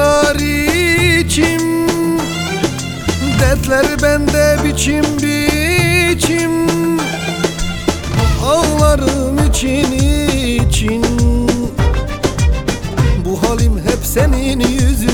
yanar içim Dertler bende biçim biçim. Ağlarım için için. Bu halim hep senin yüzün.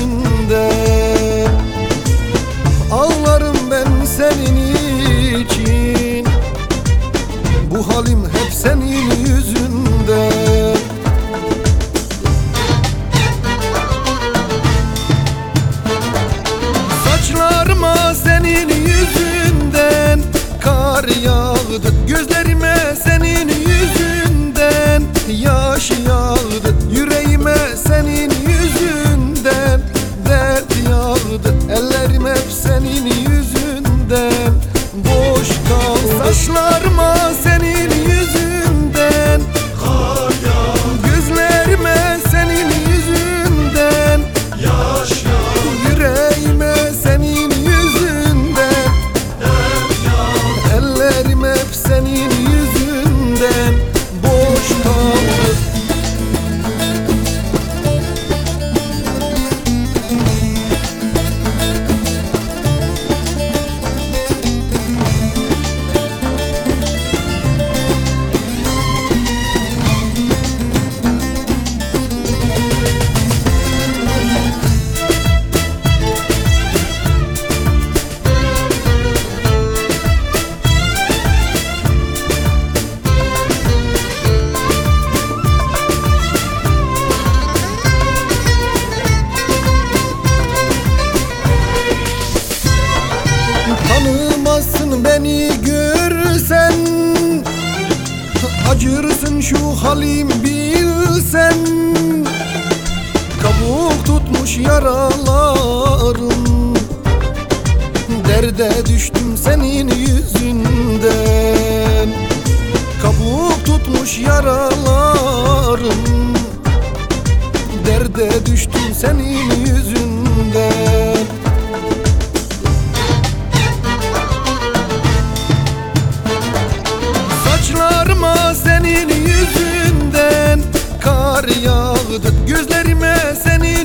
yağdı Gözler acırsın şu halim bilsen. Kabuk tutmuş yaralarım. Derde düştüm senin yüzünden. Kabuk tutmuş yaralarım. Derde düştüm senin yüzünden. yağdı Gözlerime seni